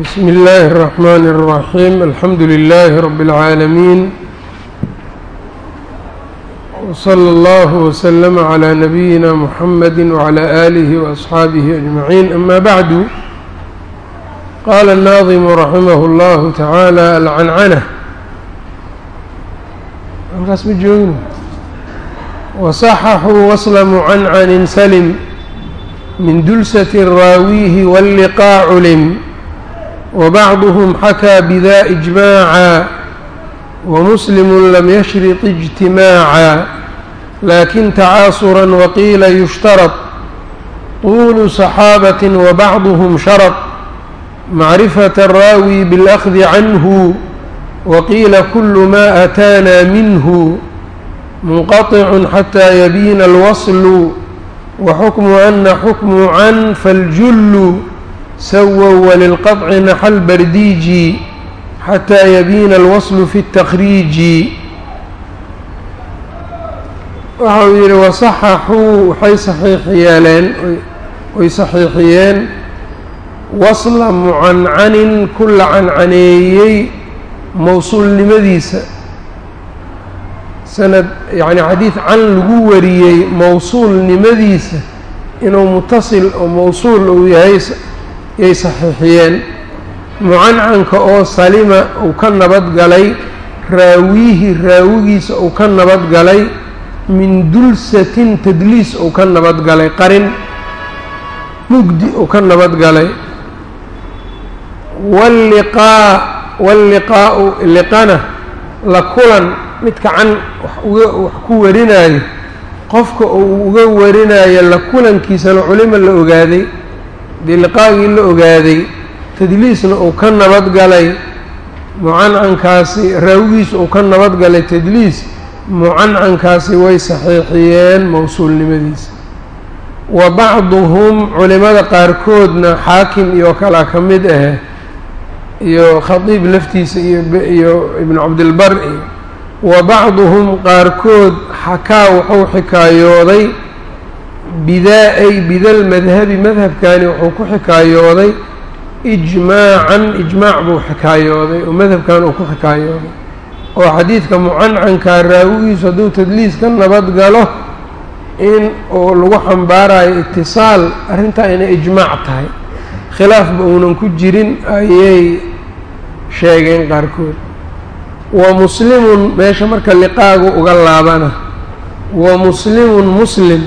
بsم الlh الرحmn الرحيم الحمdu للh رب العاalمين وصلى الله وسلم على نبيina محمد وعلى آله وأصحاaبه أجمعين أmا bعd qال الناظم رحimه الله taعالى العنعنة halkaas ma joogin وصxxوا وصل معنcن سلم min dulسة raawiه واللقاa clم وبعضهم xkى bda إجmاعا ومسلم lm yشhرط اجتimاعا لkن تcاaصرا وقيila يشhترط طuل صحاaبة وبعضهم شhرط معرفة الراawي بالأخذ عنه وقيila كل ma أtاna منه منqطع حتى يبين الوصل وxكم أن xكم عن فالجل سووا walilqaطci naxa lbardiiji حتى يبين الوصل في اtakriiji waxa uu yidhi wasaxaxuu waxay saxiix yeeleen way saxiixiyeen wasla mucancanin ku la cancaneeyey mowsuulnimadiisa sanad yacni xadiid can lagu wariyey mowsuulnimadiisa inuu mutasil oo mowsuul uu yahay yay saxiixiyeen. Mucancanka oo salima uu ka nabad galay raawiihi raawigiisa uu ka nabad galay min dulsatin tadliis uu ka nabad galay qarin mugdi uu ka nabad galay. Walliqaa walliqaau liqana la kulan midka can wax ku warinaayo qofka uu uga warinayo la kulankiisana culimo la ogaaday dee la ogaaday tadliisna uu ka nabad galay mucancankaasi raawigiisa uu ka nabad galay tadliis mucancankaasi way saxiixiyeen mowsuulnimadiisa wa bacduhum culimada qaarkoodna xaakim iyo kalaa ka mid ah iyo khadiib laftiisa iyo iyo ibnu cabdilbar iyo wa bacduhum qaarkood xakaa wuxuu xikaayooday bidaa ay bidal madhabi madhabkani wuxuu ku xikaayooday ijmaacan ijmaac buu xikaayooday oo madhabkan uu ku xikaayooday. Oo xadiidka mucancankaa raawigiisu hadduu tadliis ka nabad galo in uu lagu xambaarayo itisaal arrintaa inay ijmaac tahay. Khilaafba uunan ku jirin ayay sheegeen qaarkood. Wa muslimun meesha marka liqaagu uga laabana wa muslimun muslim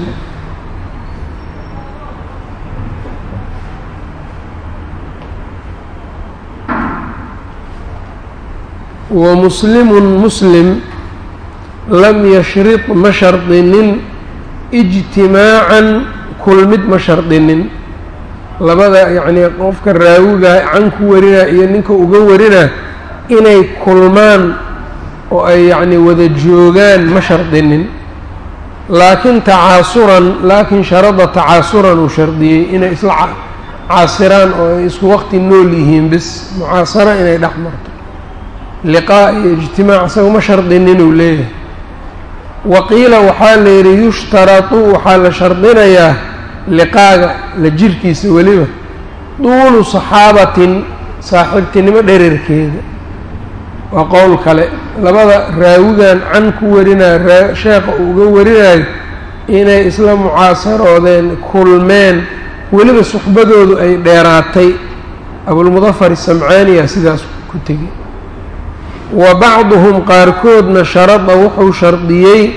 wa muslimun muslim lam yashrid ma shardinin ijtimaacan kulmid ma shardinin labada yacnii qofka raawiga can ku warinaa iyo ninka uga warinaa inay kulmaan oo ay yacnii wada joogaan ma shardinin laakiin tacaasuran laakiin sharada tacaasuran uu shardiyey inay isla caasiraan oo ay isku waqti nool yihiin bis mucaasaro inay dhex marto liqaa iyo ijtimaac isaga ma shardinin uu leeyahay wa qiila waxaa la yidhi yushtaratu waxaa la shardinayaa liqaaga la jirkiisa weliba duulu saxaabatin saaxiibtinimo dherarkeeda waa qowl kale. Labada raawigan can ku warinaya sheekha uu uga warinayo inay isla mucaasaroodeen kulmeen weliba suxbadoodu ay dheeraatay. Abulmudafar isamcaaniya sidaas ku tegey wa bacduhum qaarkoodna sharada wuxuu shardiyey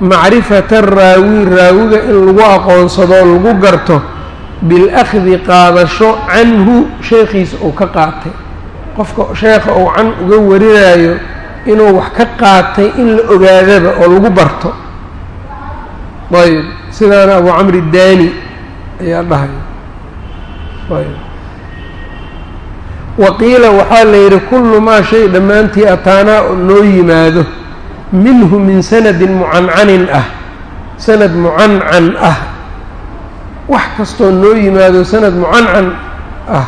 macrifata raawi raawiga in lagu aqoonsado lagu garto bilahdi qaadasho canhu sheekhiisa uu ka qaatay. Qofka sheekha uu can uga warinayo inuu wax ka qaatay in la ogaadaba oo lagu barto. Ayb sidaana abu camri daani ayaa dhahaya waqiila waxaa la yidhi kullu maa shay dhammaantii ataanaa noo yimaado minhu min sanadin mucancanin ah sanad mucancan ah. Wax kastoo noo yimaado sanad mucancan ah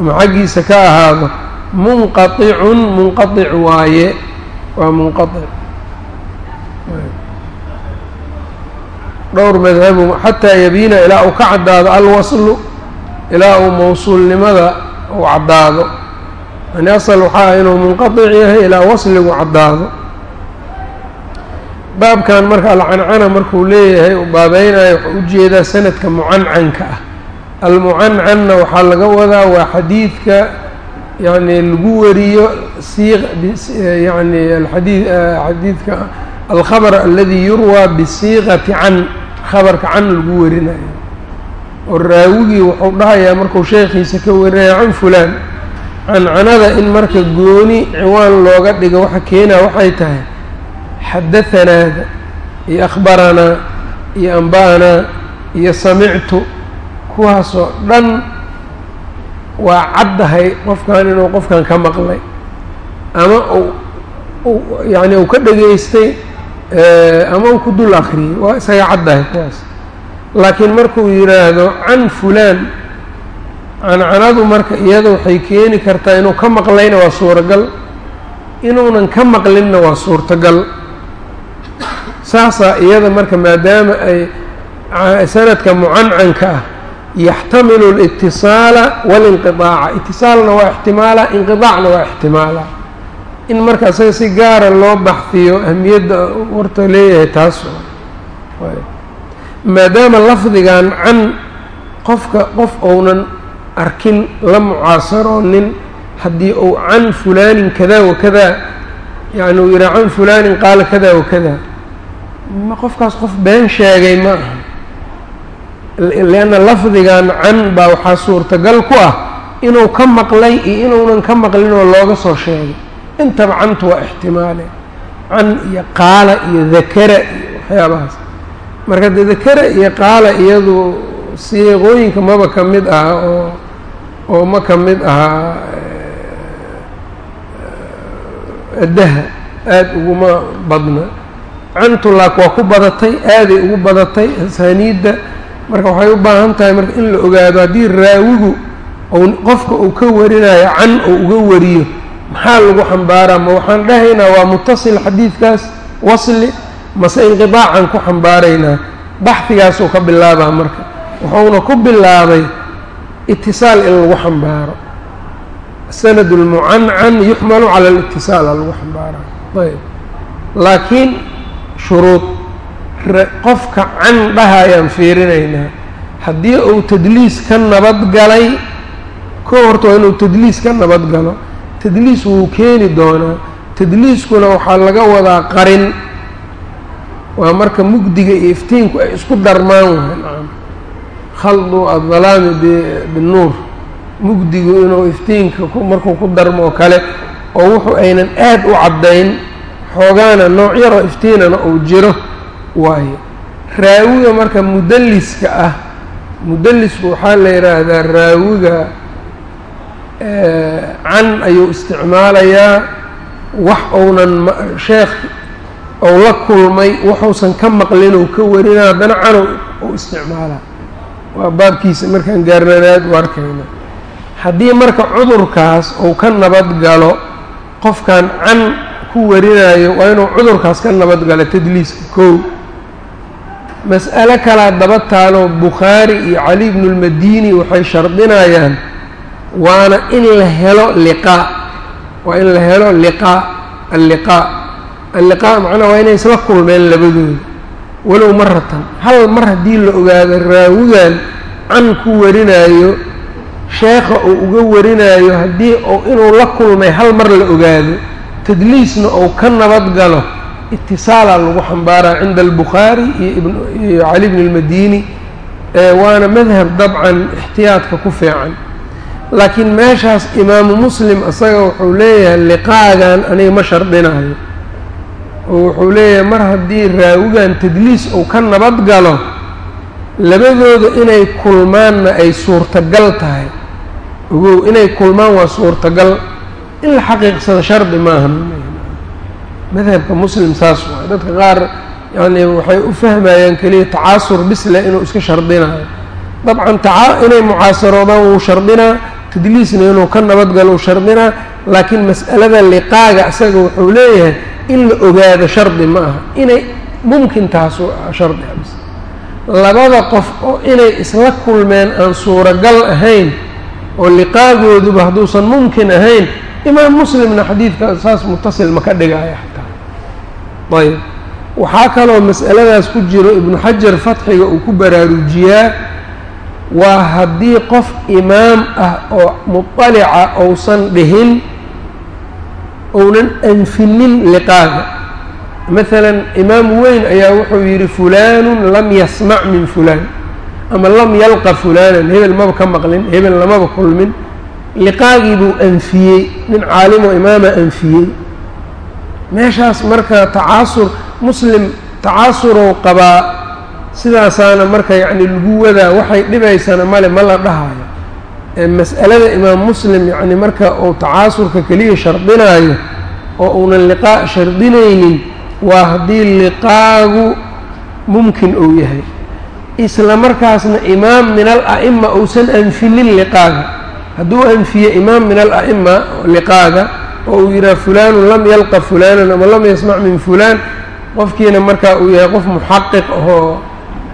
ama xaggiisa ka ahaado munqaicun munqaic waaye waa munqaic dhowr madhabu xataa yabiina ilaa uu ka caddaado alwaslu ilaa uu mawsuulnimada uu caddaado. Yani asal waxaa inuu munqaطic yahay ilaa wasligu caddaado. Baabkan marka alcancana markuu leeyahay uu baabeynayo wuxuu u jeedaa sanadka mucancanka ah. Almucancanna waxaa laga wadaa waa xadiidka yani lagu wariyo siiq yani aadii xadiidka alkhabr aladi yurwaa bisiiqati can khabarka can lagu warinayo oo raawigii wuxuu dhahayaa markuu sheekhiisa ka warinaya can fulaan cancanada in marka gooni ciwaan looga dhigo waxa keenaa waxay tahay xadathanaada iyo akhbaranaa iyo amba'anaa iyo samictu. Kuwaasoo dhan waa caddahay qofkan inuu qofkan ka maqlay ama u yani uu ka dhegaystay ama uu ku dul akriyey waa isaga caddahay kuwaas laakiin markuu yidhaahdo can fulaan cancanadu marka iyada waxay keeni kartaa inuu ka maqlayna waa suuragal inuunan ka maqlinna waa suurtagal saasaa iyada marka maadaama ay sanadka mucancanka ah yaxtamilu اlitiصaala walinqiطaaca itisaalna waa ixtimaala inqiطaacna waa ixtimaala in marka isaga si gaara loo baxfiyo ahmiyadda warta leeyahay taas maadaama lafdigan can qofka qof ounan arkin la mucaasaroonin haddii uu can fulaanin kada wakada yani uu yihaa can fulaanin qaala kada wakada ma qofkaas qof been sheegay ma aha. Lianna lafdigan can baa waxaa suurtagal ku ah inuu ka maqlay iyo inuunan ka maqlin oo looga soo sheegay. Intaba canta waa ixtimaale. Can iyo qaala iyo dakara iyo waxyaabahaas marka de dakara iyo qaala iyadu siiqooyinka maba ka mid aha oo oo ma ka mid ahaa addaha aada uguma badna. Cantu laak waa ku badatay aaday ugu badatay asaaniidda marka waxay u baahan tahay marka in la ogaado haddii raawigu ou qofka uu ka warinayo can ou uga wariyo maxaa lagu xambaaraa ma waxaan dhahaynaa waa mutasil xadiidkaas wasli mase inqidaacan ku xambaaraynaa baxfigaasuu ka bilaabaa marka. Wuxuuna ku bilaabay itisaal in lagu xambaaro. Sanad lmucancan yuxmalu cala litisaal alitisaala lagu xambaara ayb. Laakiin shuruud qofka can dhaha ayaan fiirinaynaa. Haddii uu tadliis ka nabad galay ko horta waa inuu tadliis ka nabadgalo tadliis wuu keeni doonaa. Tadliiskuna waxaa laga wadaa qarin waa marka mugdiga iyo iftiinku ay isku darmaan nacam khaldu addalaami binnuur mugdigu inuu iftiinka markuu ku darmo oo kale oo wuxuu aynan aad u caddayn xoogaana nooc yaroo iftiinana uu jiro waayo. Raawiga marka mudalliska ah mudallisku waxaa la yidhaahdaa raawiga can ayuu isticmaalayaa wax ounan sheekh ou la kulmay waxuusan ka maqlin ou ka warina haddana canow uu isticmaalaa waa baabkiisa markaan gaarnanaad u arkayna haddii marka cudurkaas uu ka nabad galo qofkan can ku warinayo waa inuu cudurkaas ka nabad galo tadliiska kow mas'alo kalaa daba taalo bukhaari iyo cali bnu lmadini waxay shardinayaan waana in la helo liqaa. Waa in la helo liqaa alliqaa alliqaa macnaa waa inay isla kulmeen labadooda. Walow maratan hal mar haddii la ogaado raawigan can ku warinaayo sheekha uu uga warinaayo haddii uu inuu la kulmay hal mar la ogaado tadliisna uu ka nabad galo itisaalaa lagu xambaaraa cinda albukhaari iyo iyo cali bni lmadini waana madhab dabcan ixtiyaadka ku fiican. Laakiin meeshaas imaamu muslim isaga wuxuu leeyahay liqaagan aniga ma shardinayo oo wuxuu leeyahay mar haddii raawigan tadliis uu ka nabad galo labadooda inay kulmaanna ay suurtagal tahay. Ogow inay kulmaan waa suurtagal. In la xaqiiqsado shardi maaha madhabka muslim saas waay. Dadka qaar yacni waxay u fahmayaan keliya tacaasur bisle inuu iska shardinayo dabcan taa inay mucaasaroodaan wuu shardinaa. Tadliisna inuu ka nabadgalo uu shardinaa laakiin mas'alada liqaaga isaga wuxuu leeyahay in la ogaado shardi ma aha. Inay mumkin taas shardi abs labada qof oo inay isla kulmeen aan suuragal ahayn oo liqaagooduba hadduusan mumkin ahayn imaam muslimna xadiidka saas mutasil ma ka dhigaya xataa. Ayb waxaa kaloo mas'aladaas ku jiro ibnu xajar fatxiga uu ku baraarujiyaa waa haddii qof imaam ah oo muطalica ousan dhihin ounan anfinin liqaaga. Maalan imaam weyn ayaa wuxuu yidhi fulaanu lam yasmac min fulaan. Ama lam yalqa fulaanan. Hebel maba ka maqlin hebel lamaba kulmin. Liqaagii buu anfiyey nin caalimoo imaama anfiyey. Meeshaas marka tacaasur muslim tacaasurow qabaa sidaasaana marka yacni lagu wadaa waxay dhibaysana male ma la dhahayo mas'alada imaam muslim yacni marka uu tacaasurka keliya shardinaayo oo uunan liqaa shardinaynin waa haddii liqaagu mumkin uu yahay. Isla markaasna imaam min al-a'ima uusan anfinin liqaaga. Hadduu anfiye imaam min al-a'ima liqaaga oo uu yidhaha fulaanu lam yalqa fulaanan ama lam yasmac min fulaan qofkiina markaa uu yahay qof muxaqiq ahoo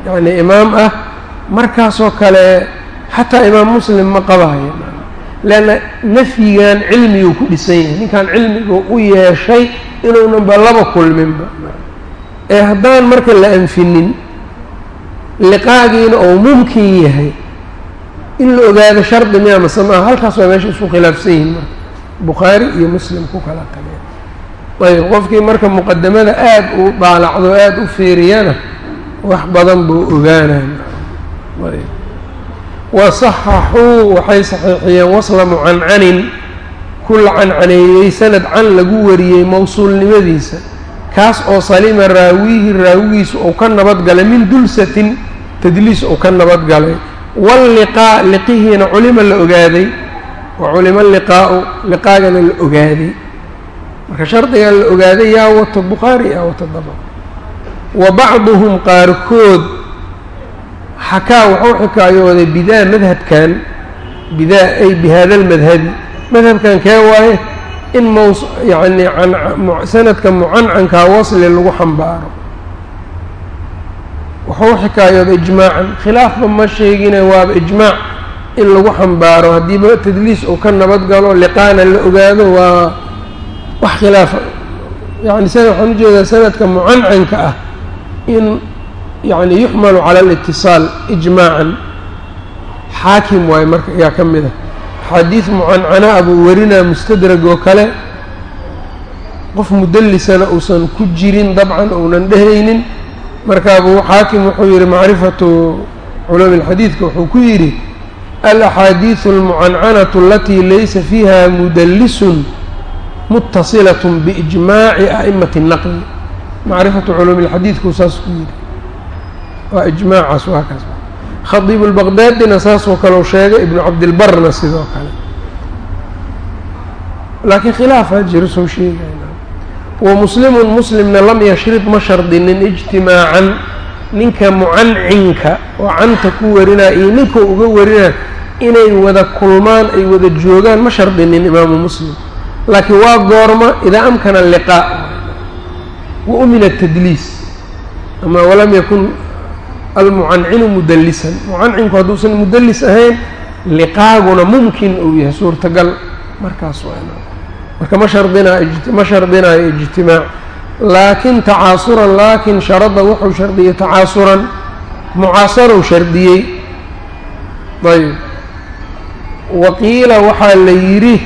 yacni imaam ah markaasoo kale xataa imaam muslim ma qabayo. Leanna nafyigan cilmiguu ku dhisan yahay. Ninkan cilmigu u yeeshay inuunanba laba kulminba ee haddaan marka la anfinin liqaagiina ou mumkin yahay in la ogaado shardi miya mase maaha halkaas waa meesha isku khilaafsan yihiin marka. Bukhaari iyo muslim ku kala tageen ayb qofkii marka muqadamada aada u daalacdo aada u fiiriyana wax badan buu ogaanaya ayb wasaxaxuu waxay saxiixiyeen wasla mucancanin ku la cancaneeyey sanad can lagu wariyey mowsuulnimadiisa kaas oo salima raawihi raawigiisu uu ka nabadgalay min dulsatin tadliis uu ka nabadgalay walliqaa liqihiina culima la ogaaday wa culima liqaa'u liqaagana la ogaaday marka shardigan la ogaaday yaa wato bukhaari yaa wato daba wa bacduhum qaarkood xakaa wuxuu xikaayooday bidaa madhabkan bidaa ay bi hada almadhabi madhabkan kee waaye in maws yacni sanadka mucancankaa wasli lagu xambaaro. Wuxuu xikaayooday ijmaacan khilaafba ma sheegine waaba ijmaac in lagu xambaaro haddiiba tadliis uu ka nabad galo liqaana la ogaado waa wax khilaafa yani sana waxaan u jeedaa sanadka mucancanka ah in yacni yuxmalu cala alitisaal ijmaacan. Xaakim waaye marka yaa ka mid a. Xadiid mucancana abuu werinaa mustadrag oo kale qof mudallisana uusan ku jirin dabcan uunan dhehaynin marka abuu xaakim wuxuu yidhi macrifatu culuumi alxadiidka wuxuu ku yidhi alaxaadiidu almucancanatu alatii laysa fiiha mudallisun mutasilatun biijmaaci a'imati naqli. Macrifatu culuumi alxadiidkuu saas ku yidhi waa ijmaacaas waa kaas. Khadiib اlbaqdaadina saasoo kale u sheegay ibnu cabdilbarna sidoo kale. Laakiin khilaafaa jiro soo sheegayna wa muslimun muslimna lam yashrid ma shardinin ijtimaacan. Ninka mucancinka oo canta ku warinaya iyo ninka uga warinaya inay wada kulmaan ay wada joogaan ma shardinin imaamu muslim. Laakiin waa goorma idaa amkana liqaa. Wa umina tadliis. Ama walam yakun almucancinu mudallisan. Mucancinku hadduusan mudallis ahayn liqaaguna mumkin uu yahay suurtagal. Markaas marka ma shardinaa ma shardinayo ijtimaac. Laakin tacaasuran laakin sharada wuxuu shardiyey tacaasuran mucaasarow shardiyey. Ayb waqiila waxaa la yidhi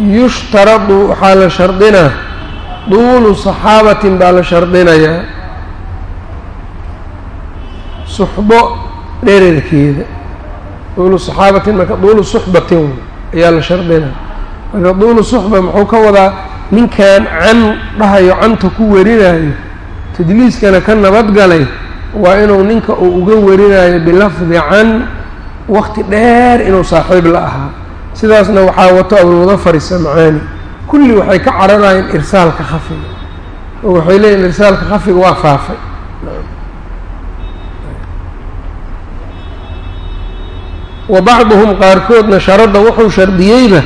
yushtaradu waxaa la shardinaa duulu saxaabatin baa la shardinayaa suxbo dherarkeeda duulu saxaabatin marka duulu suxbatin ayaa la shardinaa marka duulu suxba muxuu ka wadaa ninkan can dhahayo canta ku warinayo tadliiskana ka nabadgalay waa inuu ninka uu uga warinayo bilafdi can waqti dheer inuu saaxiib la ahaa. Sidaasna waxaa wato abulmudafar isamcaani kulli waxay ka cararayeen irsaalka khafiga. Oo waxay leeyihiin irsaalka khafiga waa faafay wa bacduhum qaarkoodna sharadda wuxuu shardiyeyba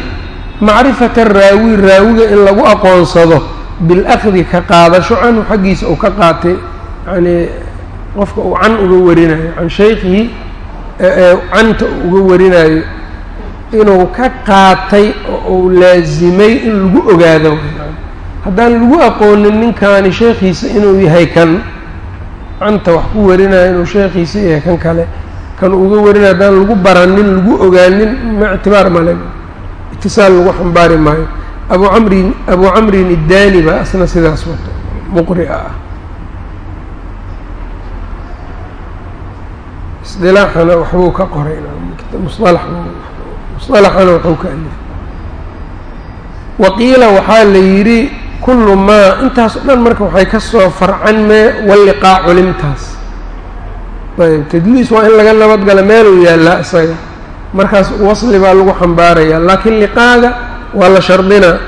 macrifata raawi raawiga in lagu aqoonsado bilakdi ka qaadasho canhu xaggiisa uu ka qaatay yacnii qofka uu can uga warinayo can shaykhihi canta uga warinayo inuu ka qaatay oo uu laasimay in lagu ogaado. Haddaan lagu aqoonin ninkaani sheekhiisa inuu yahay kan canta wax ku warinayo inuu sheekhiisa yahay kan kale kan uga warinayo haddaan lagu baranin lagu ogaanin ma ictibaar male itisaal lagu xambaari maayo. Abu camrin abu camrin iddaani baa asna sidaas wato muqri'a ah. Isdilaaxana waxbuu ka qoray musalax musalaxana waxuu ka alifay waqiila waxaa la yidhi kullu maa intaas o dhan marka waxay ka soo farcan mee walliqaa culimtaas ayb tadliis waa in laga nabadgala meeluu yaallaa isaga. Markaas wasli baa lagu xambaarayaa laakiin liqaaga waa la shardinaa.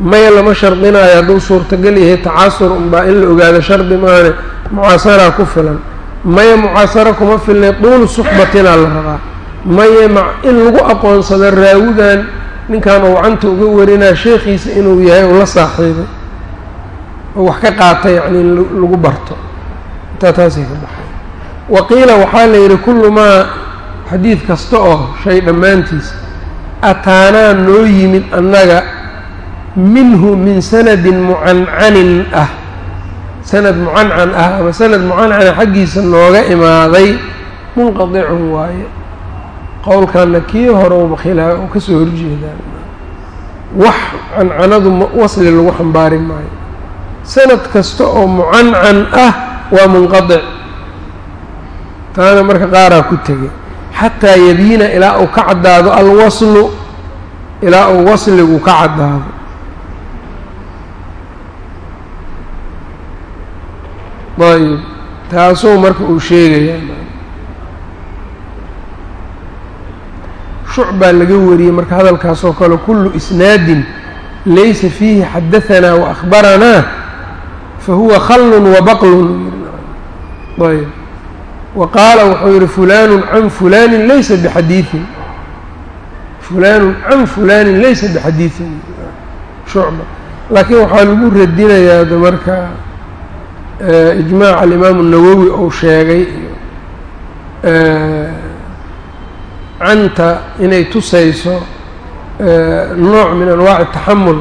Maya lama shardinaayo hadduu suurtagal yahay tacaasur unbaa in la ogaado shardi maane mucaasaraa ku filan. Maya mucaasaro kuma filnay duulu suxbatinaa la rabaa. Maya ma in lagu aqoonsado raawigan ninkan uu canta uga warinaa sheekhiisa inuu yahay uu la saaxiibay oo wax ka qaata yacni in lagu barto intaa taasay ka baxay. Waqiila waxaa la yidhi kullu maa xadiid kasta oo shay dhammaantiis ataanaa noo yimid annaga minhu min sanadin mucancanin ah. Sanad mucancan ah ama sanad mucancana xaggiisa nooga imaaday munqadicun waaye. Qowlkanna kii hore uba khilaa u ka soo horjeedaa. Wax cancanadu wasli lagu xambaari maayo. Sanad kasta oo mucancan ah waa munqadic taana marka qaaraa ku tegay xataa yabiina ilaa uu ka caddaado alwaslu ilaa uu wasligu ka caddaado. Ayb taasuu marka uu sheegayaa. Shucbaa laga wariyey marka hadalkaasoo kale kullu isnaadin laysa fiihi xadahanaa wa akhbaranaa fa huwa khallun wa baqlun ayb. Wa qaala wuxuu yihi fulaanu can fulaanin laysa bixadiiin fulaanu can fulaanin laysa bixadiiin shucba. Laakiin waxaa lagu radinayaa de marka ijmaac alimaamu nawowi ou sheegay canta inay tusayso nooc min anwaaci taxamul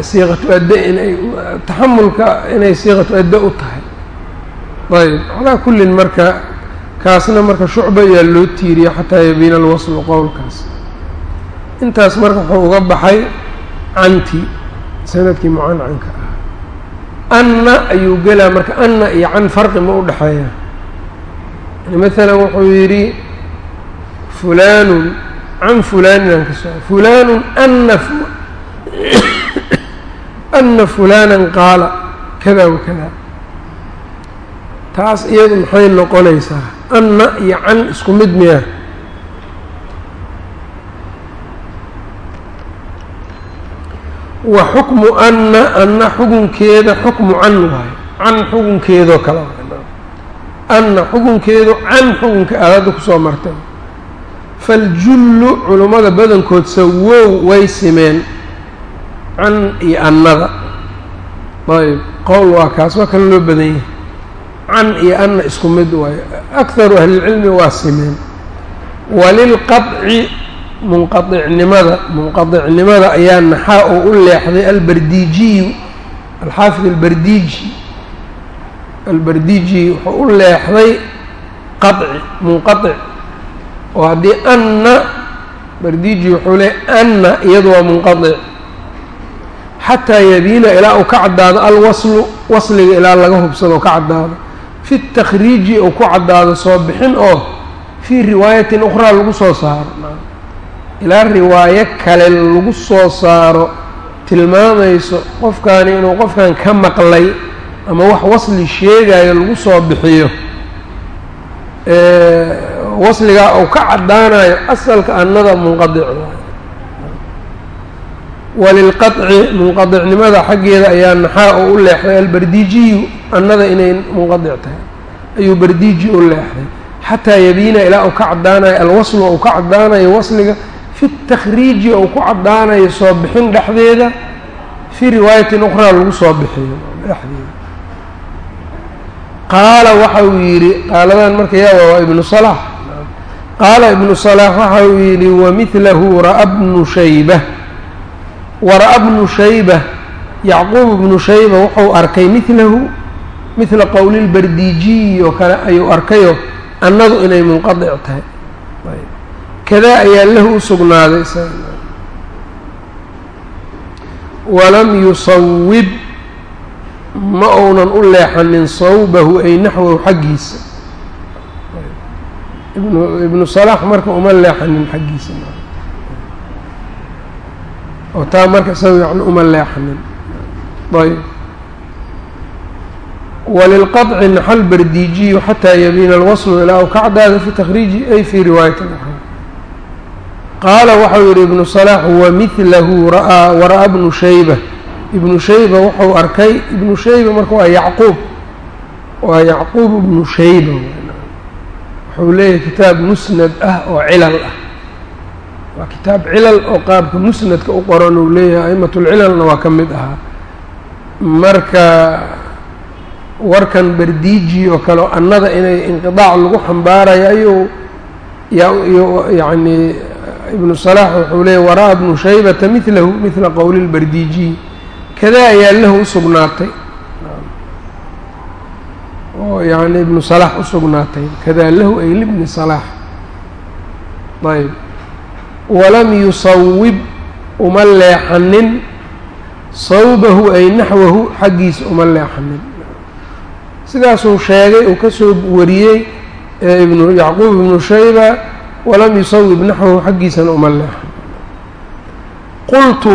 siiqatu adde inay taxamulka inay siiqatu adde u tahay ayb. Calaa kullin marka kaasna marka shucba ayaa loo tiiriya xataa yabiina alwaslu qowlkaas. Intaas marka wuxuu uga baxay canti sannadkii mucancanka ah anna ayuu gelaa marka anna iyo can farqi ma u dhexeeya yani maalan wuxuu yidhi fulaanun can fulaaninaan ka soo fulaanun ana ana fulaanan qaala kada wa kada taas iyadu maxay noqonaysaa anna iyo can isku mid miya. Wa xukmu anna anna xukunkeeda xukmu can waayo can xukunkeedoo kale anna xukunkeedu can xukunka aad hadda ku soo martay. Faljullu culummada badankood sawow way simeen. Can iyo annada. Ayb qowl waa kaas waa kale loo badan yahay can iyo ana isku mid waayo. Ahli lcilmi waa simeen. Walilqaطci munqaicnimada munqaicnimada ayaa naxaa oo u leexday albardiijiyu alxaafid albardiji albardiji wuxuu u leexday qaci munqaic oo haddii ana bardiji wuxuu leey ana iyadu waa munqaic xataa yabiina ilaa uu ka caddaado alwaslu wasliga ilaa laga hubsado oo ka caddaado fi اtakriiji uu ku caddaado soo bixin oo fii riwaayatin ukhraa lagu soo saaro. Ilaa riwaayo kale lagu soo saaro tilmaamayso qofkaani inuu qofkan ka maqlay ama wax wasli sheegayo lagu soo bixiyo wasligaa uu ka caddaanayo asalka annada munqadic walilqaطci munqadicnimada xaggeeda ayaa naxaa oo u leexday albardiijiyu annada inay munqadic tahay ayuu bardiiji u leexday. Xataa yabiina ilaa uu ka caddaanayo alwaslu uu ka caddaanayo wasliga fi اtakriiji ou ku caddaanayo soo bixin dhexdeeda fii riwaayatin ukhraa lagu soo bixiyo. Dhexdeeda qaala waxa uu yidhi qaaladan marka yaaba waa ibnu salaax qaala ibnu salaax waxa uu yidhi wamilahu ra'a bnu shayba. Wara'a bnu shayba yacquub bnu shayba wuxuu arkay milahu midla qowli lbardiijiyi oo kale ayuu arkayo annadu inay munqadic tahay. Kadaa ayaa lahu u sugnaaday walam yusawib ma uunan u leexanin sawbahu ay naxwahu xaggiisa. Ibnu salaax marka uma leexanin xaggiisa. Oo taa marka isaga yani uma leexanin. Ayb walilqaطci naxal bardiijiyu xataa yabiina alwaslu ilaa awkacdaada fi takhriiji ay fi riwaayati uxra qaala waxau yihi ibnu salaax wamilahu ra'aa wara'a bnu shayba ibnu shayba wuxuu arkay ibnu shayba marka waa yacquub waa yacquub ibnu shayba wuxuu leeyahay kitaab musnad ah oo cilal ah waa kitaab cilal oo qaabka musnadka u qoran uu leeyahay a'imatulcilalna waa ka mid ahaa marka warkan bardiiji oo kale annada inay inqidaac lagu xambaarayo ayuu yani ibnu salaax wuxuu leeyahy wara'a bnu shaybata milahu midla qowli lbardiijiyi kadaa ayaa lahu u sugnaatay. Oo yani ibnu salaax u sugnaatay. Kadaa lahu ay libni salaax ayb walam yusawib uma leexanin. Sawbahu ay naxwahu xaggiisa uma leexanin sidaasuu sheegay uu ka soo wariyey ibnu yacquub ibnu shayba walam yusawib naxwahu xaggiisana uma leexan qultu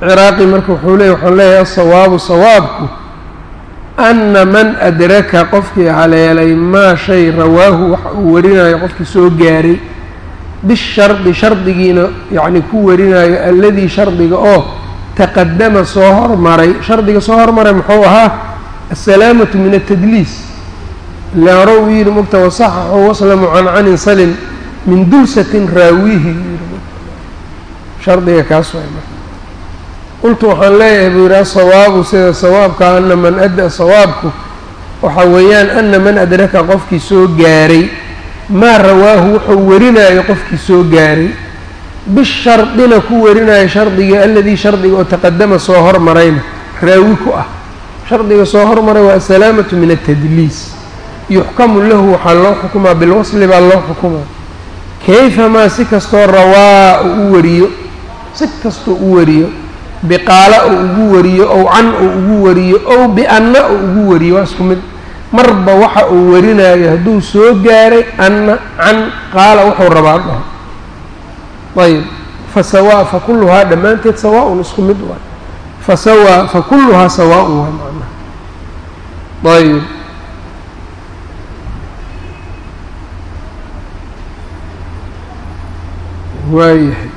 ciraaqi marka wuxuu leeyay waxaan leeyahay asawaabu sawaabku ana man adraka qofkii haleelay maa shay rawaahu waxa uu warinayo qofkii soo gaaray bishardi shardigiina yacni ku warinayo alladii shardiga oo taqadama soo hormaray. Shardiga soo hormaray muxuu ahaa asalaamatu min atadliis hore uu yidhi mogta wasaxaxu waslamu can canin salim min dulsatin raawihi shardiga kaas waay marka. Qultu waxaan leeyahay buu yidhi asawaabu sida sawaabka ana man adda sawaabku waxa weeyaan ana man adraka qofkii soo gaaray maa rawaahu wuxuu warinayo qofkii soo gaaray. Bishardina ku warinayo shardiga aladii shardiga oo taqadama soo hormarayna raawi ku ah shardiga soo hormaray waa asalaamatu min atadliis yuxkamu lahu waxaa loo xukumaa bilwasli baa loo xukumaa. Kayfamaa si kastoo rawaa uu u wariyo si kastoo u wariyo biqaala uu ugu wariyo ow can uu ugu wariyo ow bianna uu ugu wariyo waa isku mid. Marba waxa uu warinayo hadduu soo gaaray anna can qaala wuxuu rabaa dhaho ayb fasawaa fakulluhaa dhammaanteed sawaaun isku mid waay. Fasawaa fakulluhaa sawaaun waa ayb waayahay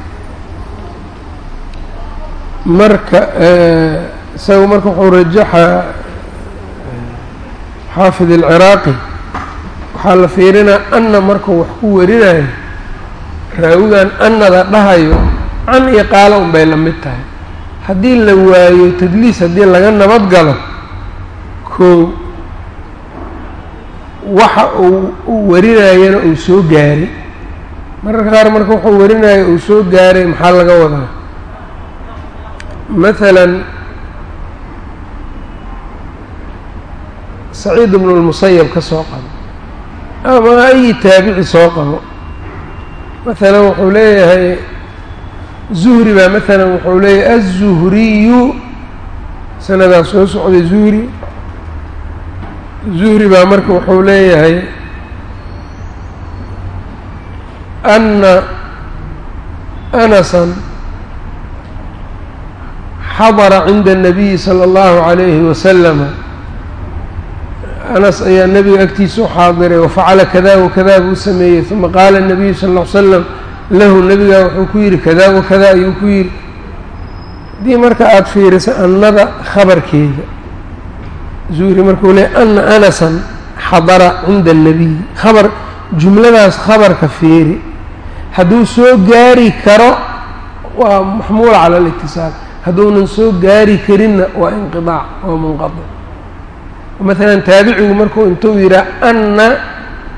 marka isaga marka wuxuu rajaxaa xaafid alciraaqi. Waxaa la fiirinaa anna markuu wax ku warinayo raawigan annada dhahayo can iyo qaalo un bay la mid tahay. Haddii la waayo tadliis haddii laga nabad galo kow waxa uu u warinayana uu soo gaaray. Mararka qaar marka wuxuu warinaya uu soo gaaray maxaa laga wadaa? Maalan saciid ibnu lmusayab ka soo qabo ama ayi taabici soo qabo. Maalan wuxuu leeyahay zuhri baa maalan wuxuu leeyahay aلzuhriyu sanadaa soo socday zuhri zuhri baa marka wuxuu leeyahay ana anasan xadara cinda الnabiyi salى اllahu عalayhi wasalama anas ayaa nebiga agtiisa u xaadiray wafacala kada wakada buu sameeyey uma qaala الnabiyu sal ll ly slam lahu nebigaa wuxuu ku yidhi kada wakada ayuu ku yidhi haddii marka aada fiiriso annada khabarkeeda zuhri markuu le ana anasan xadara cinda alnabiy khabar jumladaas khabarka feeri hadduu soo gaari karo waa maxmuul cala alitisaal hadduunan soo gaari karinna waa inqidaac waa munqadic maalan taabicigu markuu intuu yidhaa ana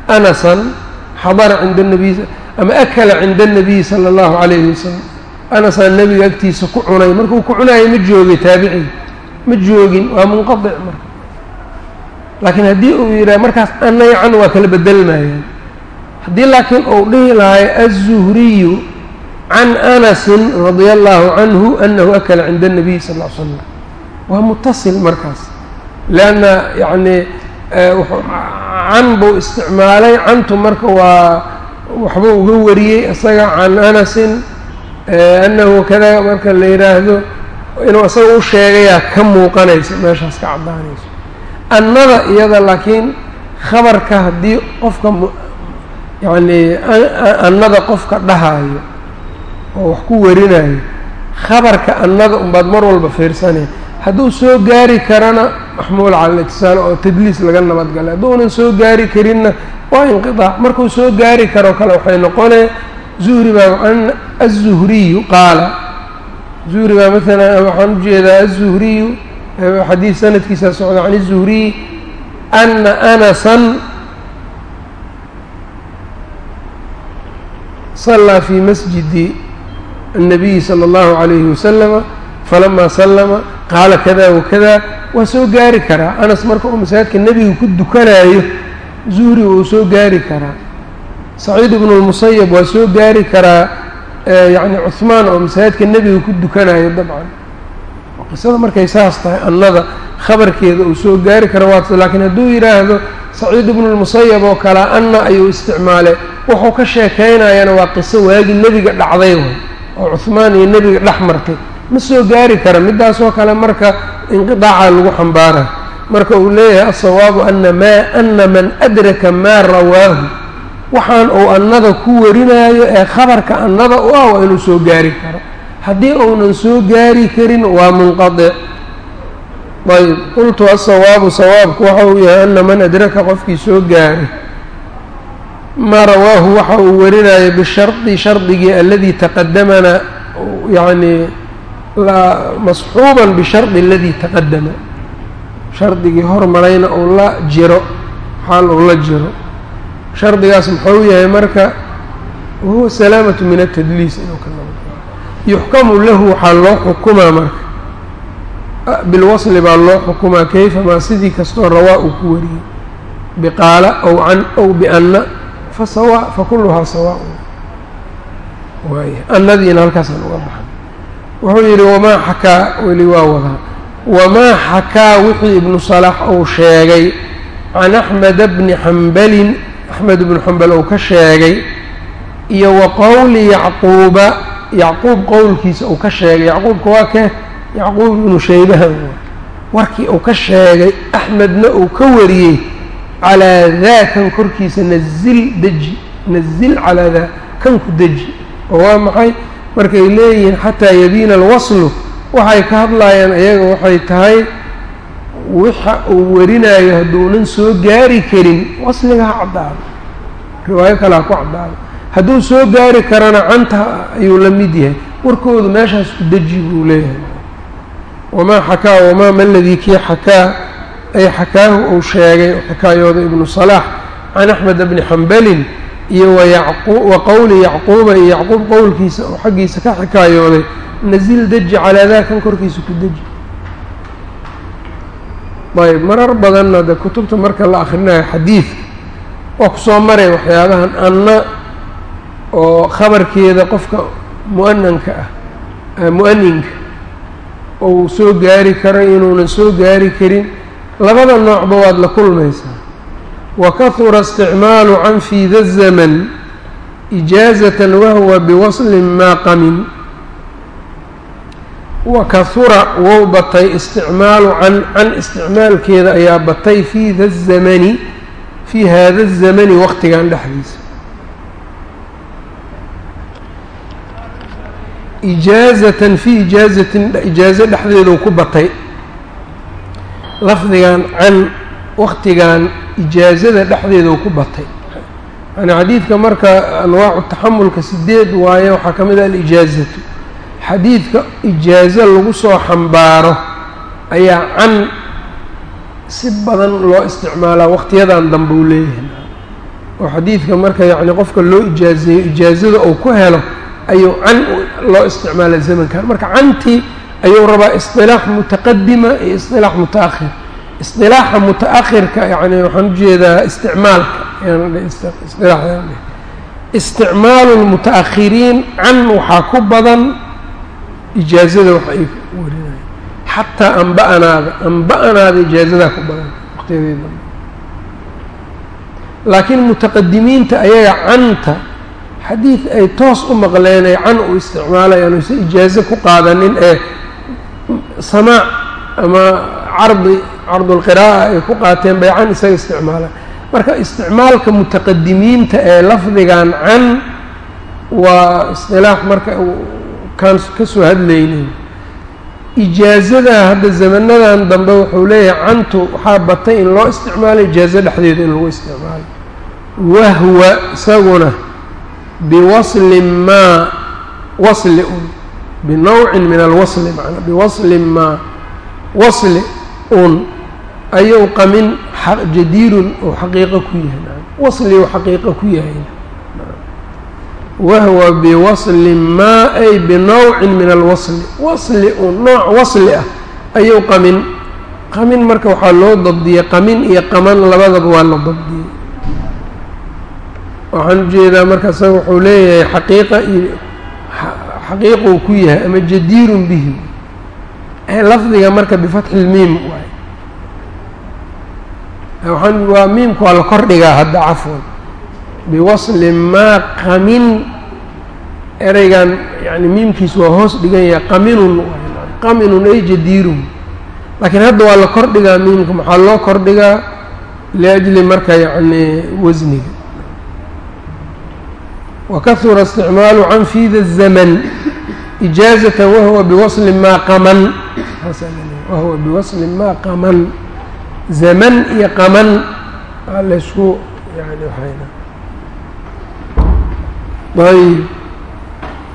anasan xadara cinda nabiy ama akala cinda anabiyi sala allahu calayhi wasalam anasaa nebiga agtiisa ku cunay. Markuu ku cunaayo ma joogay taabiciga ma joogin waa munqadic marka laakiin haddii uu yidhaha markaas ana yacan waa kala bedelmayaan haddii laakiin uu dhihi lahayo aلzuhriyu can anasin radia allahu canhu anahu akala cinda الnabiy sal ll ly slam waa mutasil markaas leanna yacni can buu isticmaalay cantu marka waa waxbuu uga wariyey isaga can anasin annahu kada marka la yidhaahdo inuu isaga u sheegayaa ka muuqanaysa meeshaas ka caddaanayso annada iyada laakiin khabarka haddii qofka yacni annada qofka dhahaayo oo wax ku warinayo khabarka annada unbaad mar walba fiirsanaya hadduu soo gaari karana maxmuul cala itisaal oo tadliis laga nabadgalay hadduunan soo gaari karinna waa inqiaac markuu soo gaari karo kale waxay noqonee zuhri baa an aلzuhriyu qaala. Zuhri baa maalan waxaan u jeedaa aلzuhriyu xadiid sanadkiisa socda can الzuhriy ana anasan صalaa fii masjidi الnabiyi salى اllahu عalayhi wasalama falama salama qaala kada wakada waa soo gaari karaa anas marka uu masaajidka nebiga ku dukanaayo zuhri wuu soo gaari karaa saciid ibnu lmusayab waa soo gaari karaa yacni cuhmaan oo masaajidka nebiga ku dukanayo dabcan qisada markay saas tahay annada khabarkeeda uu soo gaari kara waa laakiin hadduu yidhaahdo saciid ibnu lmusayab oo kale anna ayuu isticmaale wuxuu ka sheekaynayana waa qiso waagii nebiga dhacday way oo cuhmaan iyo nebiga dhex martay. Ma soo gaari kara midaasoo kale marka inqidaacaa lagu xambaara marka uu leeyahay asawaabu ana maa ana man adraka maa rawaahu. Waxaan uu annada ku warinaayo ee khabarka annada u ah waa inuu soo gaari karo haddii uunan soo gaari karin waa munqadic ayb qultu asawaabu sawaabku waxa uu yahay ana man adraka qofkii soo gaaray maa rawaahu waxa uu warinayo bishardi shardigii aladii taqadamana yacni masxuuban bishardi aladii taqadama shardigii hormarayna uu la jiro xaal uu la jiro. Shardigaas muxuu yahay marka wahuwa salaamatu min atadliis inuu ka nabad yuxkamu lahu waxaa loo xukumaa marka. Bilwasli baa loo xukumaa kayfamaa sidii kastoo rawaa uu ku wariyey. Biqaala aw can aw bianna fa sawaa fa kulluhaa sawaaun waay annadiina halkaasaan uga baxay wuxuu yidhi wamaa xakaa? Weli waa wadaa. Wamaa xakaa? Wixii ibnu salaax uu sheegay. Can axmeda bni xambalin axmed ibnu xambal uu ka sheegay. Iyo wa qowli yacquuba yacquub qowlkiisa uu ka sheegay yacquubka waa kee? Yacquub ibnu shaybahan warkii uu ka sheegay axmedna uu ka wariyey calaa daa kan korkiisa nazil deji nazil calaa daa kan ku deji. Oo waa maxay? Markay leeyihiin xataa yabiina alwaslu. Waxay ka hadlayaan iyaga waxay tahay waxa uu warinayo hadduunan soo gaari karin wasliga ha caddaado. Riwaayo kale ha ku caddaado hadduu soo gaari karana canta ayuu la mid yahay. Warkoodu meeshaas ku deji buu leeyahay. Wamaa xakaa wamaa maladii kii xakaa? Ay xakaahu uu sheegay oo xikaayooda ibnu salaax can axmed bni xambalin iyo wa qowli yacquuba iyo yacquub qowlkiisa oo xaggiisa ka xikaayooday nazil deji calaa daakan korkiisa ku deji. Ayb marar badanna de kutubta marka la akrinayo xadiidka waa ku soo maray waxyaabahan anna oo khabarkeeda qofka mu'ananka ah mu'aninka ou soo gaari karo inuunan soo gaari karin labada noocba waad la kulmaysaa. Wakahura isticmaalu can fi da zaman ijaazatan wahuwa biwaslin maa qamin. Wakahura wou batay isticmaalu can can isticmaalkeeda ayaa batay fii da zamani fii hada zamani waqtigan dhexdiisa ijaazatan fii ijaazatin ijaazo dhexdeedu ku batay. Lafdigan can waqtigan ijaazada dhexdeedu ku batay. Yani xadiidka marka anwaacu taxamulka sideed waaye waxaa ka mid ah alijaazatu. Xadiidka ijaazo lagu soo xambaaro ayaa can si badan loo isticmaalaa waqtiyadan dambe uu leeyahay. Oo xadiidka marka yacni qofka loo ijaazeeyo ijaazada uu ku helo ayuu can loo isticmaala zamankan. Marka cantii ayuu rabaa isilaax mutaqadima iyo isilaax mutaakhir. Isilaaxa muta-akhirka yani waxaan u jeedaa isticmaalka. Isticmaalu lmuta-akhiriin can waxaa ku badan ijaazada wax ay warinayan xataa amba'anaada amba'anaada ijaazadaa ku badan waqtiyadeed dambe laakiin mutaqadimiinta ayaga canta xadiid ay toos u maqleen ay can u isticmaalayaan oysa ijaazo ku qaadanin ee samaac ama cardi cardulqiraa'a ay ku qaateen bay can isaga isticmaalaan. Marka isticmaalka mutaqadimiinta ee lafdigan can waa istilaax marka kaan ka soo hadlaynin. Ijaazada hadda zamanadan dambe wuxuu leeyahay cantu waxaa batay in loo isticmaalo ijaazo dhexdeeda in lagu isticmaalo. Wahwa isaguna biwaslin maa wasli un binawcin min alwasli macnaa biwaslin maa wasli un ayuu qamin jadiirun oo xaqiiqo ku yahay wasli uu xaqiiqo ku yahay wahwa biwaslin maa ay binawcin min alwasli wasli un nooc wasli ah ayuu qamin qamin marka waxaa loo dabdiyey qamin iyo qaman labadaba waa la dabdiyey waxaan u jeedaa marka isaga wuxuu leeyahay xaqiiqa iyo xaqiiquu ku yahay ama jadiirun bihi lafdiga marka bifatxi lmiim waay waxaan waa miimka waa la kordhigaa hadda cafwan. Biwasli maa qamin ereygan yani miimkiisu waa hoos dhigan yahay qaminun qaminun ay jadiirun. Laakiin hadda waa la kordhigaa miimka maxaa loo kordhigaa liajli marka yacni wasniga wakahura isticmaalu can fida الzaman ijaazatan wahuwa biwasli maa qaman wahuwa biwasli maa qaman zaman iyo qaman aa laysku yani waxayna ayb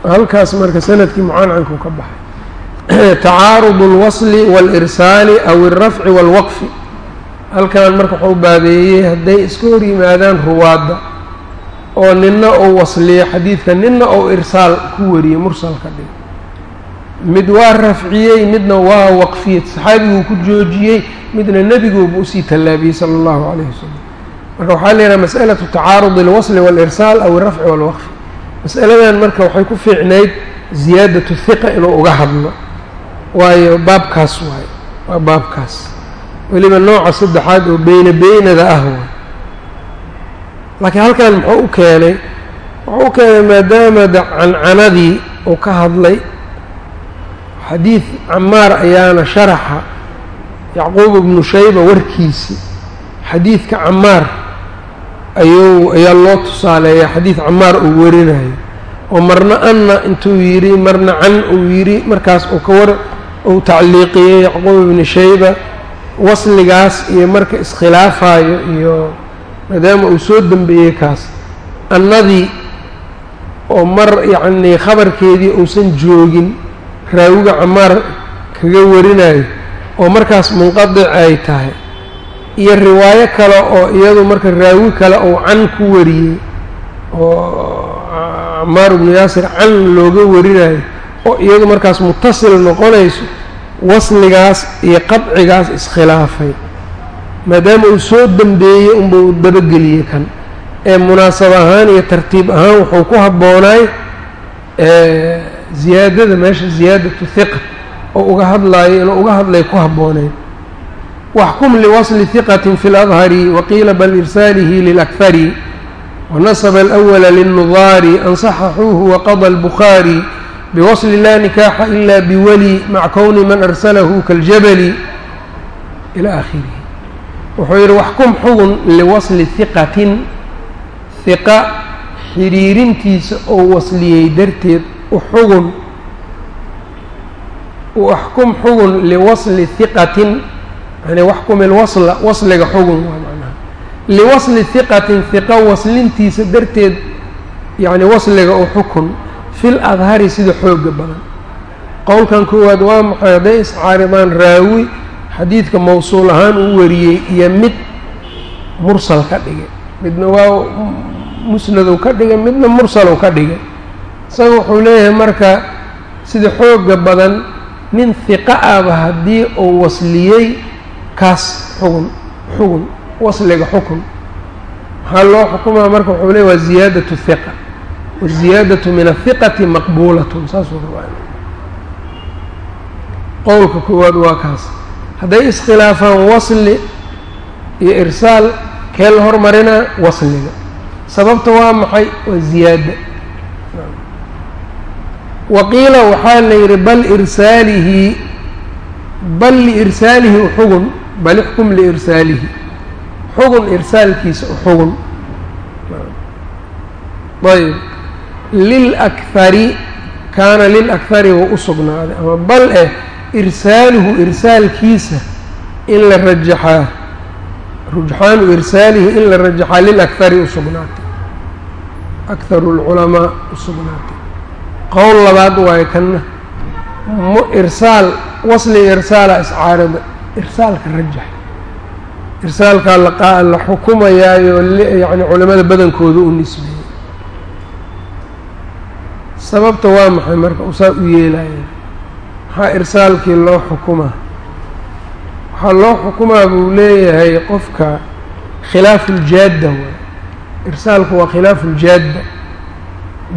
halkaas marka sanadkii mucancanku ka baxay tacaarud اlwasli wاlirsaali aw اlrafci wاlwaqfi halkan marka waxau baabeeyey hadday iska hor yimaadaan ruwaadda oo nina ou wasliyo xadiidka nina ou irsaal ku wariyey mursal ka dhig. Mid waa rafciyey midna waa waqfiyey. Saxaabiguu ku joojiyey midna nebiguuba u sii tallaabiyey sala allahu calayhi wasalam marka waxaa leedaha mas'alatu tacaarudi alwasli waalirsaal aw alrafci waalwaqfi mas'aladan marka waxay ku fiicnayd ziyaadatu hiqa inuu uga hadlo. Waayo baabkaas waayo waa baabkaas. Weliba nooca saddexaad oo beyna beynada ah waay laakiin halkan muxuu u keenay wuxuu u keenay maadaama cancanadii uu ka hadlay xadiid camaar ayaana sharaxa yacquub ibnu shayba warkiisi. Xadiidka camaar ayuu ayaa loo tusaaleeyaa xadiid camaar uu warinayo oo marna anna intuu yidhi marna can uu yidhi markaas uu ka war uu tacliiqiyey yacquub ibnu shayba wasligaas iyo marka iskhilaafayo iyo maadaama uu soo dembeeyey kaas annadii oo mar yacnii khabarkeedii uusan joogin raawiga camaar kaga warinayo oo markaas munqadic ay tahay iyo riwaayo kale oo iyadu marka raawi kale uu can ku wariyey oo camaar ibnu yaasir can looga warinayo oo iyadu markaas mutasil noqonayso wasligaas iyo qadcigaas iskhilaafay maadaama uu soo dembeeyey unbuu dabageliyey kan ee munaasab ahaan iyo tartiib ahaan wuxuu ku habboonaay ziyaadada meesha ziyaadatu hiqa oo uga hadlaayo inuu uga hadlay ku habbooneyn waxkum liwasli hiqatin fi اladhari waqiila bal irsaalihi lilakhari wanasaba alأwala lilnudaari ansaxaxuuhu waqada albukhaari biwasli laa nikaaxa ila biwali maca kowni man arsalahu kaاljabali ilى akhirihi wuxuu yidhi waxkum xugun liwasli hiqatin hiqa xiriirintiisa oo wasliyey darteed uxugun waxkum xugun liwasli hiqatin yani waxkum ilwasla wasliga xugun waa macnaha. Liwasli hiqatin hiqa waslintiisa darteed yacni wasliga u xukun. Fil adhari sida xooga badan. Qowlkan koowaad waa maxay? Hadday iscaaridaan raawi xadiidka mawsuul ahaan uu wariyey iyo mid mursal ka dhigay. Midna waa musnadow ka dhigay midna mursalow ka dhigay. Isaga wuxuu leeyahay marka sida xooga badan nin hiqa ahba haddii uu wasliyey kaas xugun xugun wasliga xukun. Maxaa loo xukumaa? Marka wuxuu leeyahy waa ziyaadatu hiqa waziyaadatu min ahiqati maqbuulatun saasuu rabaa qowlka koowaad waa kaas hadday iskhilaafaan wasli iyo irsaal kee la hormarinaa wasliga. Sababta waa maxay? Waa ziyaada. Waqiila waxaa la yidhi bal irsaalihi bal liirsaalihi uxugun bal ixkum liirsaalihi xugun irsaalkiisa uxugun. Ayb lilakhari kaana lilakhari wou u sugnaaday. Ama bal eh irsaaluhu irsaalkiisa in la rajaxaa rujxaanu irsaalihi in la rajaxaa lilakhari u sugnaatay akharu lculamaa u sugnaatay. Qowl labaad waayo kanna irsaal wasliga irsaala iscaarada irsaalka rajax irsaalkaa la la xukumayaayo yani culamada badankooda u nisbeeyey. Sababta waa maxay marka usaa u yeelaya maxaa irsaalkii loo xukumaa. Waxaa loo xukumaa buu leeyahay qofka khilaafu ljaadda waay irsaalku waa khilaafu ljaadda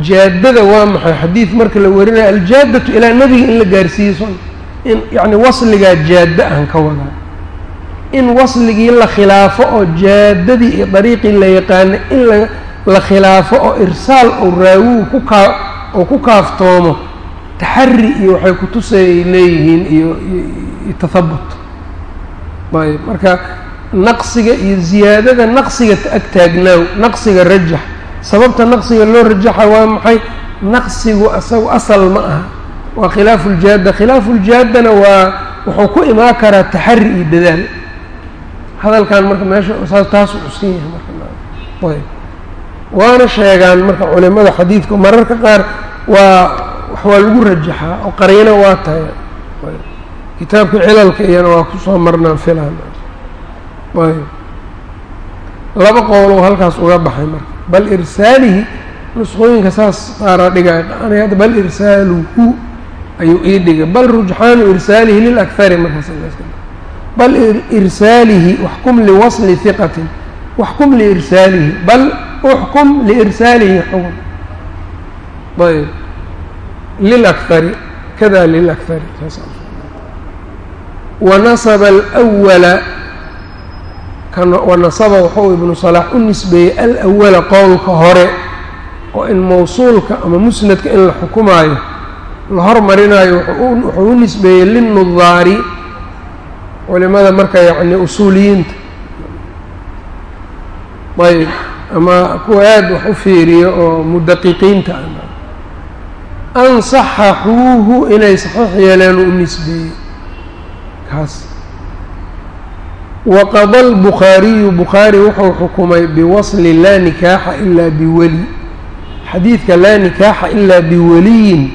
jaaddada waa maxay? Xadiid marka la warinayo aljaaddatu ilaa nebiga in la gaarsiiyo son in yacni wasligaa jaadda aan ka wadaa. In wasligii la khilaafo oo jaaddadii iyo dariiqii la yaqaana in la la khilaafo oo irsaal ou raawigu ku kaa oo ku kaaftoomo taxari iyo waxay kutusay ay leeyihiin iyo tahabut ayb marka naqsiga iyo ziyaadada naqsiga ag taagnaaw naqsiga rajax. Sababta naqsiga loo rajaxa waa maxay? Naqsigu asagu asal ma aha. Waa khilaafu ljaadda khilaafu ljaaddana waa wuxuu ku imaan karaa taxari iyo dadaal. Hadalkan marka meesha saas cuskan yahay marka ayb waana sheegaan marka culimada xadiidku mararka qaar waa wax waa lagu rajaxaa oo qariino waa tahay. Kitaabka cilalka iyana waa ku soo marnaan filaan ayb laba qowlow halkaas uga baxay marka. Bal irsaalihi nusqooyinka saas qaaraa dhigay. Ani hadda bal irsaaluhu ayuu ii dhigay. Bal rujxaanu irsaalihi lilakhari markaas bal irsaalihi waxkum liwasli hiqatin waxkum liirsaalihi bal uxkum liirsaalihi xukm ayb lilakhari kada lilakhari wanasaba alwala wanasaba wuxuu ibnu salaax u nisbeeyey alawala qowlka hore oo in mawsuulka ama musnadka in la xukumaayo la hormarinayo wuxuu u nisbeeyey linnudaari culimada marka yacni usuuliyiinta ayb ama kuwa aada wax u fiiriyo oo mudaqiqiinta an saxaxuuhu inay saxiix yeeleen u nisbeeyey. Kaas. Waqada albukhaariyu bukhaari wuxuu xukumay biwasli laa nikaaxa ilaa biweli. Xadiidka laa nikaaxa ilaa biweliyin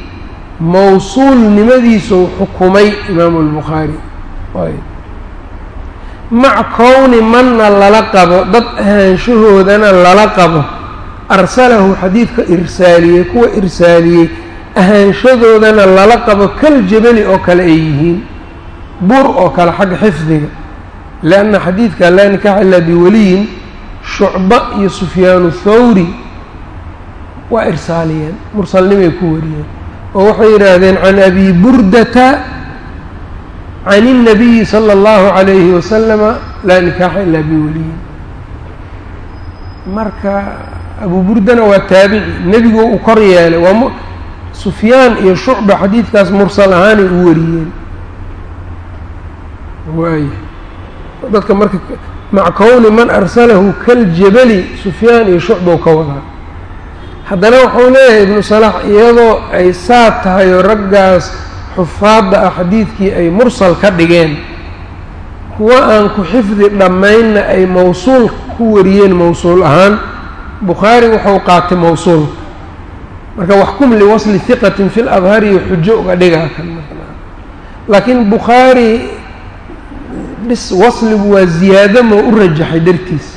mawsuulnimadiisuu xukumay imaamu albukhaari mac kowni manna lala qabo dad ahaanshahoodana lala qabo arsalahu xadiidka irsaaliyey kuwa irsaaliyey ahaanshadoodana lala qabo kal jabali oo kale ay yihiin buur oo kale xagga xifdiga lianna xadiidka laa nikaaxa ilaa biweliyin shucba iyo sufyaanu thawri waa irsaaliyeen mursalnimay ku wariyeen oo waxay yidhaahdeen can abi burdata can الnabiyi salى اllahu عalayhi wasalama laa nikaaxa ilaa biweliyin marka abu burdana waa taabici nebigu u kor yeelay waa sufyaan iyo shucba xadiidkaas mursal ahaanay u wariyeen. Waay dadka marka maca kowni man arsalahu kaljabali sufyaan iyo shucbau ka wadaa. Haddana wuxuu leeyahay ibnu salaax iyadoo ay saad tahay oo raggaas xufaadda ah xadiidkii ay mursal ka dhigeen kuwa aan ku xifdi dhammaynna ay mawsuul ku wariyeen mawsuul ahaan. Bukhaari wuxuu qaatay mawsuulka marka waxkum liwasli hiqatin fi ladhari iyo xujo uga dhigaa kan laakiin bukhaari bis wasligu waa ziyaado ma u rajaxay dartiis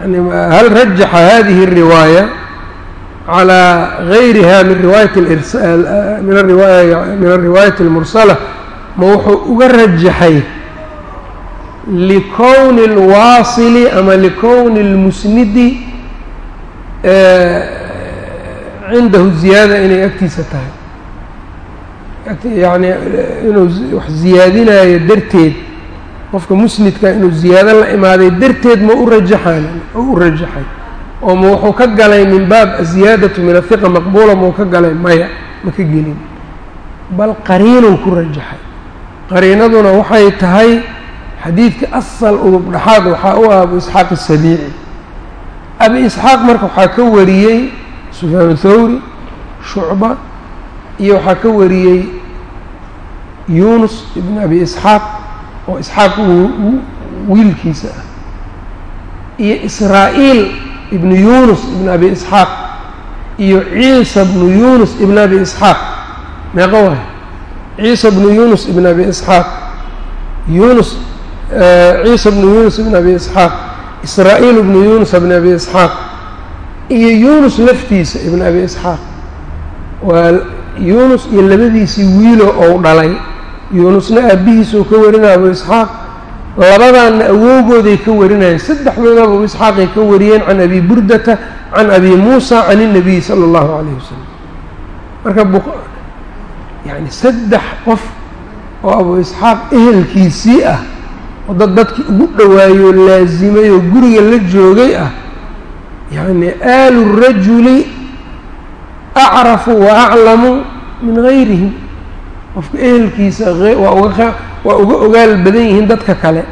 yani hal rajaxa hadihi الriwaaya calى gayriha min riwaayat min ariwaaya min الriwaayati اlmursala ma wuxuu uga rajaxay likowni اlwaasili ama likowni اlmusnidi cindahu ziyaada inay agtiisa tahay. Yacni inuu wax ziyaadinayo darteed qofka musnidka inuu ziyaado la imaaday darteed ma u rajaxaan u rajaxay. Oo ma wuxuu ka galay min baab aziyaadatu min ahiqa maqbuula mau ka galay maya ma ka gelin. Bal qariinuu ku rajaxay. Qariinaduna waxay tahay xadiidka asal udub dhaxaad waxaa u ah abu isxaaq asabiici abi isxaaq marka waxaa ka wariyey sufyaan thawri shucba iyo waxaa ka wariyey yunus ibn abi isxaaq oo isxaaq wiilkiisa ah iyo israa'iil ibnu yunus ibn abi isxaaq iyo ciisa bnu yunus ibn abi isxaaq. Meeqa waay? Ciisa bnu yunus ibn abi isxaaq yunus ciisa bnu yunus ibn abi isxaaq israa'iil ibnu yunus ibn abi isxaaq iyo yunus laftiisa ibn abi isxaaq. Waa yuunus iyo labadiisii wiilo ou dhalay. Yuunusna aabbihiis ka warinaya abu isxaaq. Labadaanna awoogooday ka warinayeen saddexdoodaba abu isxaaqay ka wariyeen can abi burdata can abi muusa can innabiy sala allahu calayh wasalam marka bu yacni saddex qof oo abu isxaaq ehelkiisii ah oo dad dadkii ugu dhawaayo laasimay oo guriga la joogay ah yani aalu rajuli acrafu wa aclamu min gayrihim qofka ehelkiisa waa uga ogaal badan yihiin dadka kale.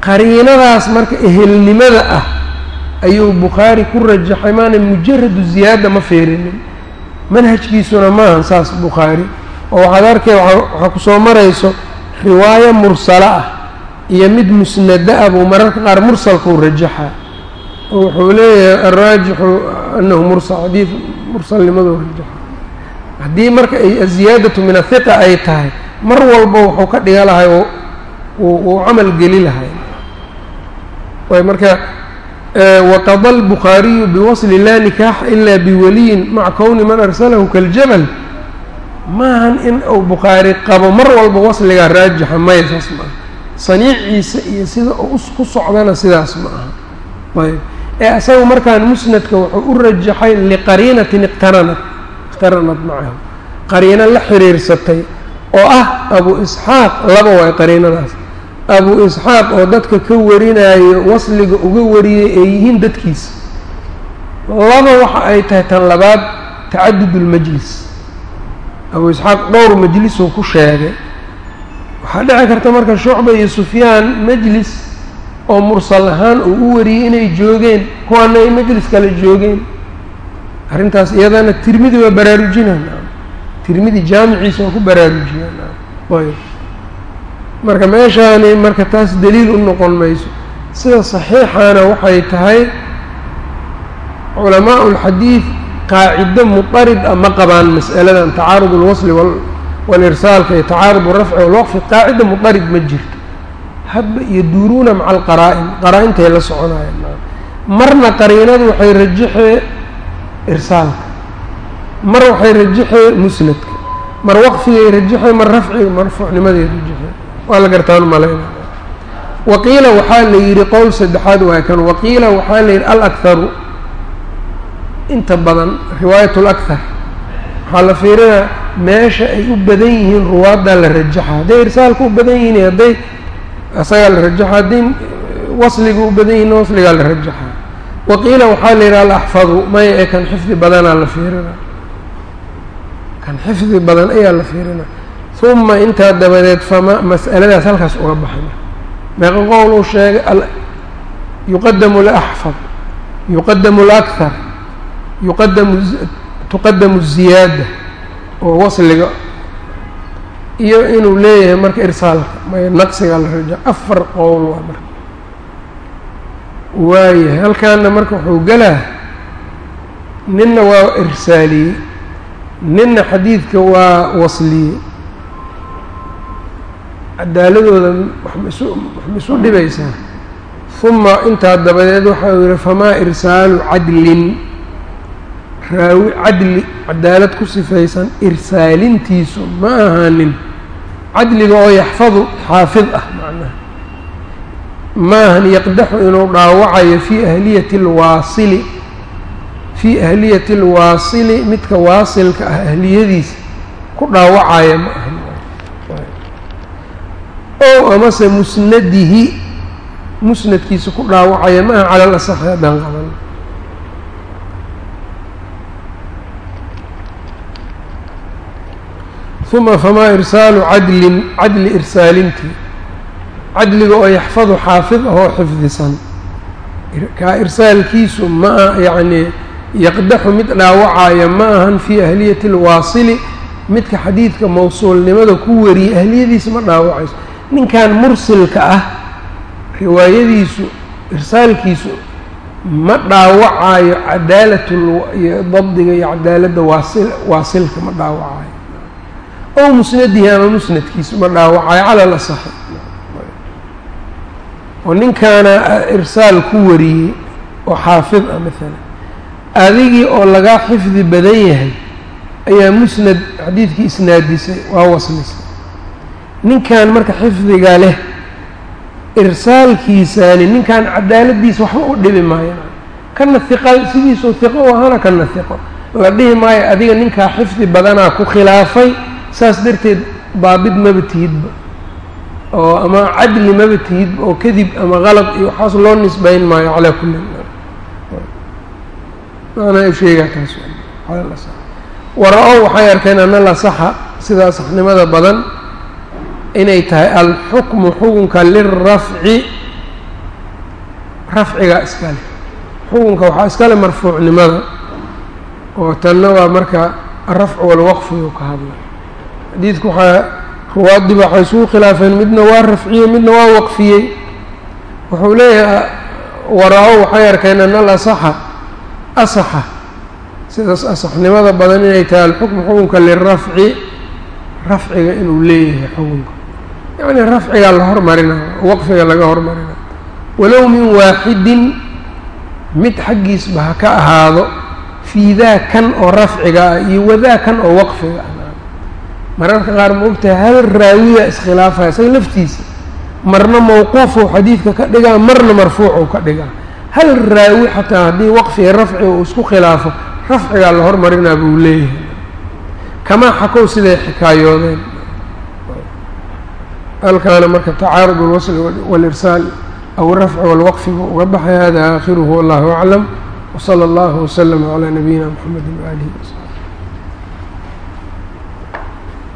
Qariinadaas marka ehelnimada ah ayuu bukhaari ku rajaxay maana mujaradu ziyaada ma fiirinin manhajkiisuna maahan saas bukhaari. Oo waxaad arkay waxaa ku soo marayso riwaayo mursalo ah iyo mid musnada ah buu mararka qaar mursalkuu rajaxa oo wuxuu leeyahay alraajixu anahu mursal xadiid mursalnimaduu rajaxa haddii marka aziyaadatu min ahiqa ay tahay mar walba wuxuu ka dhiga lahay uu camal geli lahay. Way marka waqada albukhaariyu biwasli laa nikaaxa ila biwaliyin maca kowni man arsalahu kaljabal. Maahan in uu bukhaari qabo mar walba wasligaa raajixa maya saas ma aha. Saniiciisa iyo sida uu ku socdana sidaas ma aha. Ayb ee isaga markaan musnadka wuxuu u rajaxay liqariinatin iqtaranat iqtaranat macahu qariino la xiriirsatay oo ah abu isxaaq laba waay qariinadaas. Abu isxaaq oo dadka ka warinayo wasliga uga wariyay ee yihiin dadkiisa laba waxa ay tahay tan labaad tacadud ulmajlis abu isxaaq dhowr majlisuu ku sheegay. Waxaa dhici karta marka shucba iyo sufyaan majlis oo mursal ahaan uu u wariyey inay joogeen kuwaana ay majlis kale joogeen. Arrintaas iyadana tirmidi waa baraarujinaan tirmidi jaamiciisa waa ku baraarujiyaan marka meeshaani marka taas daliil u noqon mayso. Sida saxiixaana waxay tahay culamaau lxadiid qaacido muqarid a ma qabaan mas'aladan tacaarud اlwasli walirsaalka iyo tacaarud alrafci walwaqfi qaacida muqarid ma jirto hadba iyo maca alqaraa'in qaraa-intay la soconayaan marna qariinadu waxay rajaxee irsaalka mar waxay rajaxee musnadka mar waqfigay rajaxee mar rafciga marfuucnimaday rajaxee waa la gartaan malayna waqiila waxaa la yidhi qowl saddexaad waa kan waqiila waxaa la yidhi alakharu inta badan riwaayat lakhar waxaa la fiirinaa meesha ay u badan yihiin ruwaaddaa la rajaxa. Hadday irsaalka u badan yihiin hadday isagaa la rajaxa hadday wasliga u badan yihiin wasligaa la rajaxa waqiila waxaa la yidhi alaxfadu maya ee kan xifdi badanaa la fiirinaa kan xifdi badan ayaa la fiirinaa uma intaa dabadeed fama mas'aladaas halkaas uga baxay. Meeqa qowl uu sheegay yuqadamu laxfad yuqadamu lakhar yuqadamu tuqadamu ziyaada oo wasliga iyo inuu leeyahay marka irsaalka maya naqsigaa la raja afar qowl waa marka waayahay halkaana marka wuxuu gelaa ninna waa irsaaliyey ninna xadiidka waa wasliyey. Cadaaladooda waxmaisu wax ma isu dhibaysaa? Uma intaa dabadeed waxa uu yihi famaa irsaalu cadlin raawi cadli cadaalad ku sifaysan irsaalintiisu ma ahaanin cadliga oo yaxfadu xaafid ah macnaha. Ma ahan yaqdaxu inuu dhaawacayo fii ahliyati alwaasili fii ahliyati alwaasili midka waasilka ah ahliyadiisa ku dhaawacaya ma ahan ow amase musnadihi musnadkiisa ku dhaawacaya ma aha cala lasaxi haddaan qaban uma famaa irsaalu cadlin cadli irsaalintii. Cadliga oo yaxfadu xaafid ahoo xifdisan. Kaa irsaalkiisu ma aha yacnii yaqdaxu mid dhaawacaya ma ahan fii ahliyati alwaasili. Midka xadiidka mawsuulnimada ku wariyay ahliyadiisa ma dhaawacayso. Ninkan mursilka ah riwaayadiisu irsaalkiisu ma dhaawacayo cadaalatl dabdiga iyo cadaaladda waasil waasilka ma dhaawacayo ow musnadihi ama musnadkiisu ma dhaawacayo cala lasaxi oo ninkaana irsaal ku wariyey oo xaafid ah maalan adigii oo lagaa xifdi badan yahay ayaa musnad xadiidkii isnaadisay waa waslisay ninkan marka xifdiga leh irsaalkiisaani ninkan cadaaladiisa waxba u dhibi maayo. Kana hiqa sidiisuu hiqo u ahaana kana hiqo la dhihi maayo adiga ninkaa xifdi badanaa ku khilaafay saas darteed baabid maba tihidba oo ama cadli maba tihidba oo kadib ama qalad iyo waxaas loo nisbayn maayo calaa kulli maanaa sheegaa taas wara-o waxay arkeen ana lasaxa sidaa saxnimada badan inay tahay alxukmu xukunka lilrafci rafciga iskale xukunka waxaa iskale marfuucnimada oo tanna waa marka alrafcu walwaqfigu ka hadla xadiidku waxaa ruwaadii waxay isugu khilaafeen midna waa rafciyey midna waa waqfiyey. Wuxuu leeyahay wara-o waxay arkeen ana alasaxa asaxa. Sidaas asaxnimada badan inay tahay alxukmu xukunka lilrafci rafciga inuu leeyahay xukunka. Yacni rafcigaa la hormarinayo waqfiga laga hormarinayo walow min waaxidin mid xaggiisba ha ka ahaado fii daa kan oo rafciga ah iyo wadaa kan oo waqfiga ah mararka qaar ma ogtahay hal raawiya iskhilaafaya isaga laftiisa marna mawquufuu xadiidka ka dhigaa marna marfuucuu ka dhigaa hal raawi xataa haddii waqfiga rafciga uu isku khilaafo rafcigaa la hormarinaa buu leeyahay kamaa xakow siday xikaayoodeen halkaana marka tacaarud اlwasl wاlirsaal aw rafci wاlwaqfi buu uga baxay hada aakhiruhu wallahu aclam wslى اllah wslm عlى nabiyina mxamedi waalihi wsb